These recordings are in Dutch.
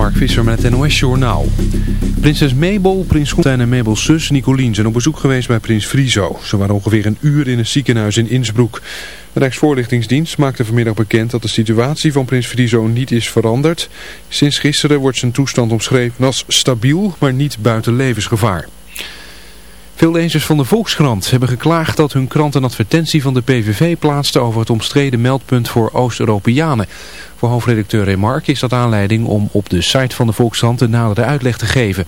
Mark Visser met het NOS Journaal. Prinses Mabel, prins Constantijn en Mabels zus Nicolien zijn op bezoek geweest bij prins Friso. Ze waren ongeveer een uur in een ziekenhuis in Innsbruck. De Rijksvoorlichtingsdienst maakte vanmiddag bekend dat de situatie van prins Friso niet is veranderd. Sinds gisteren wordt zijn toestand omschreven als stabiel, maar niet buiten levensgevaar. Veel lezers van de Volkskrant hebben geklaagd dat hun krant een advertentie van de PVV plaatste over het omstreden meldpunt voor Oost-Europeanen. Voor hoofdredacteur Remark is dat aanleiding om op de site van de Volkskrant een nadere uitleg te geven.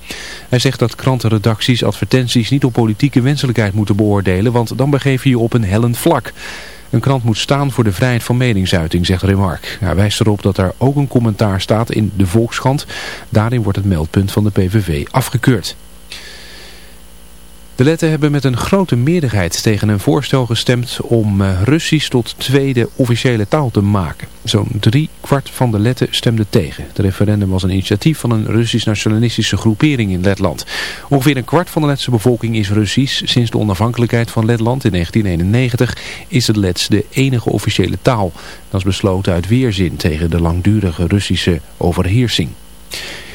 Hij zegt dat krantenredacties advertenties niet op politieke wenselijkheid moeten beoordelen, want dan begeef je je op een hellend vlak. Een krant moet staan voor de vrijheid van meningsuiting, zegt Remark. Hij wijst erop dat er ook een commentaar staat in de Volkskrant. Daarin wordt het meldpunt van de PVV afgekeurd. De Letten hebben met een grote meerderheid tegen een voorstel gestemd om eh, Russisch tot tweede officiële taal te maken. Zo'n drie kwart van de Letten stemde tegen. Het referendum was een initiatief van een Russisch-nationalistische groepering in Letland. Ongeveer een kwart van de Letse bevolking is Russisch. Sinds de onafhankelijkheid van Letland in 1991 is het Lets de enige officiële taal. Dat is besloten uit weerzin tegen de langdurige Russische overheersing.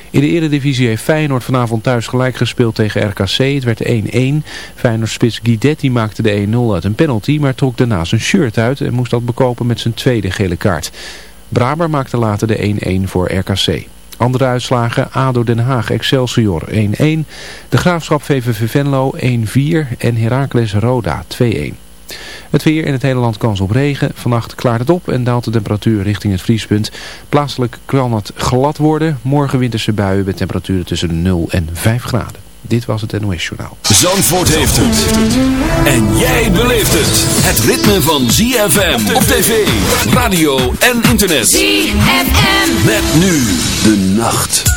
In de eredivisie heeft Feyenoord vanavond thuis gelijk gespeeld tegen RKC. Het werd 1-1. Feyenoord-spits Guidetti maakte de 1-0 uit een penalty, maar trok daarna zijn shirt uit en moest dat bekopen met zijn tweede gele kaart. Braber maakte later de 1-1 voor RKC. Andere uitslagen, ADO Den Haag Excelsior 1-1, De Graafschap VVV Venlo 1-4 en Heracles Roda 2-1. Het weer in het hele land kans op regen. Vannacht klaart het op en daalt de temperatuur richting het vriespunt. Plaatselijk kan het glad worden. Morgen winterse buien met temperaturen tussen de 0 en 5 graden. Dit was het NOS Journaal. Zandvoort heeft het. En jij beleeft het. Het ritme van ZFM op tv, radio en internet. ZFM. Met nu de nacht.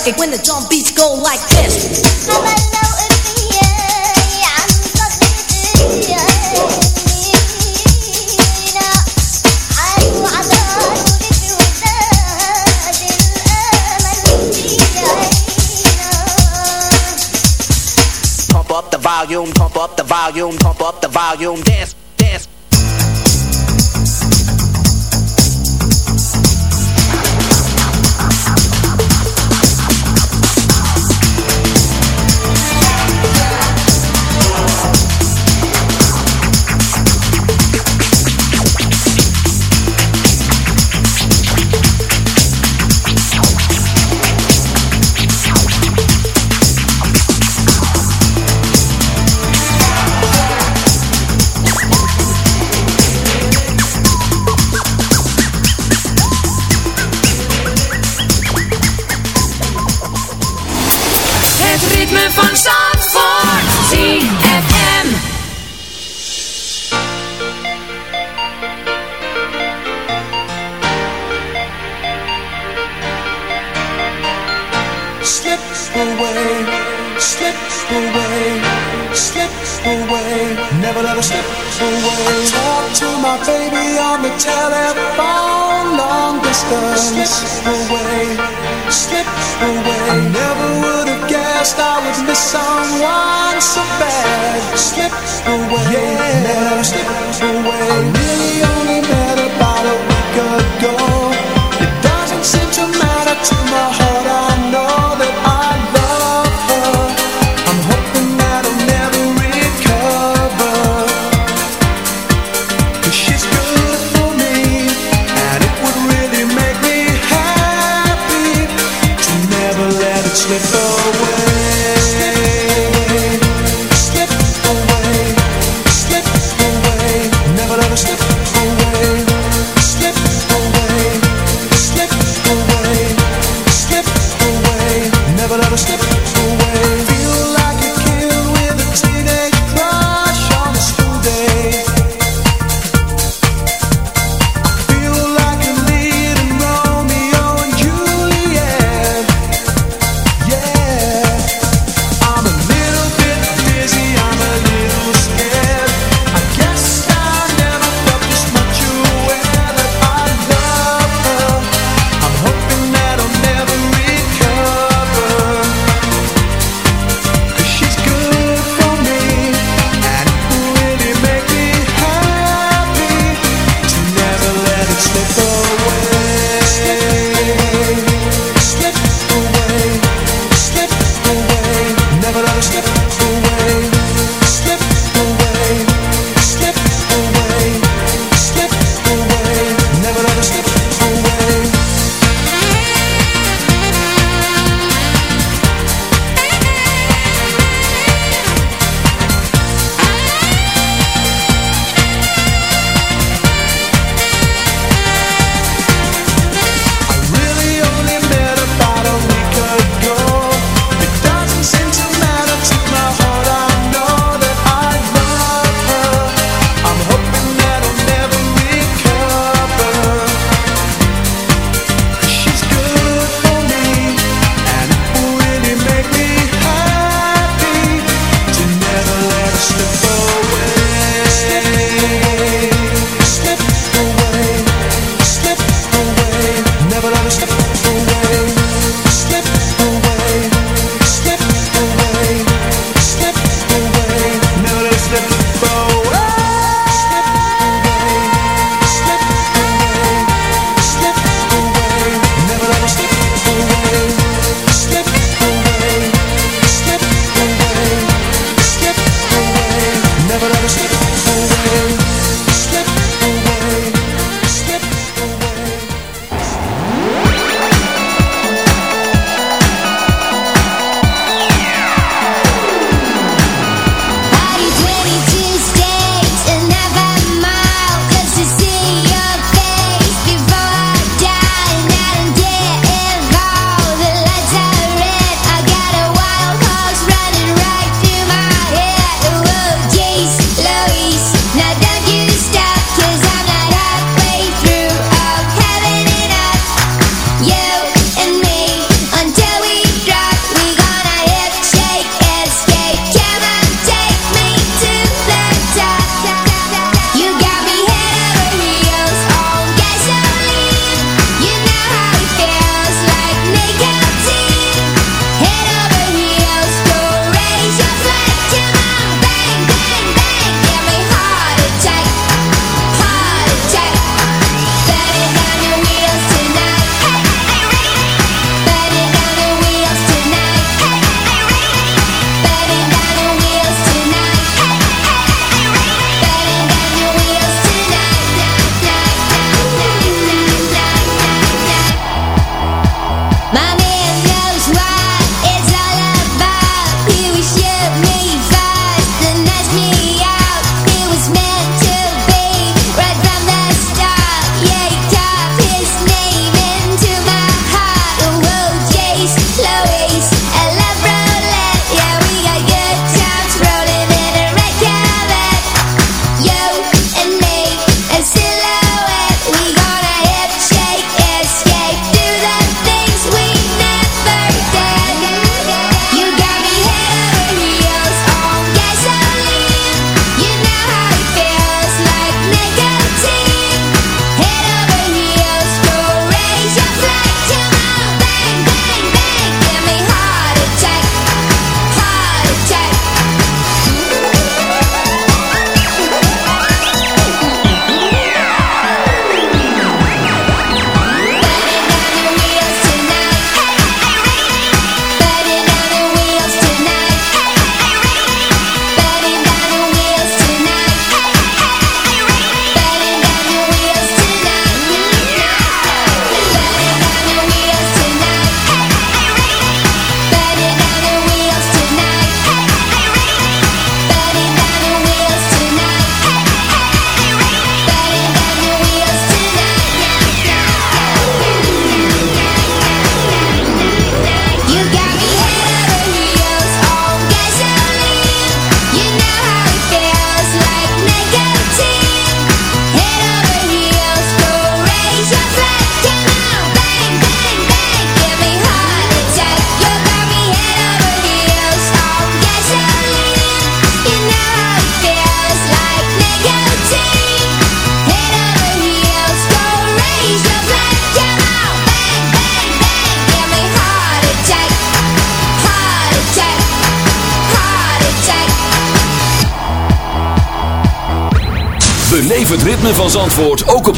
dance. the record when the drum beats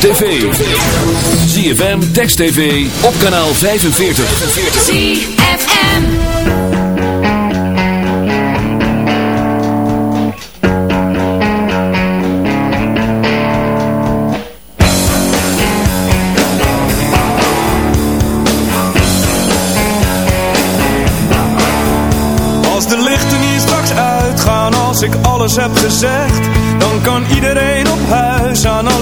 tv. ZFM, Text TV, op kanaal 45. ZFM. Als de lichten hier straks uitgaan, als ik alles heb gezegd Dan kan iedereen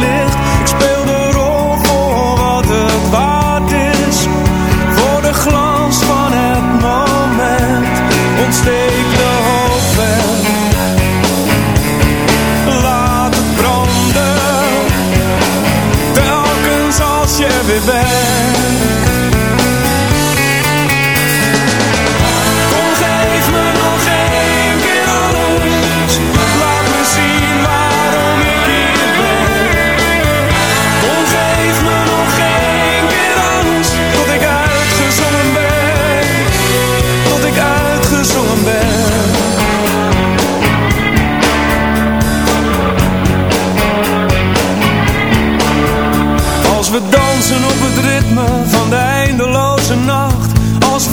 Ik speel de rol voor wat het waard is, voor de glans van het moment. Ontsteek de hoop en laat het branden, telkens als je er weer bent.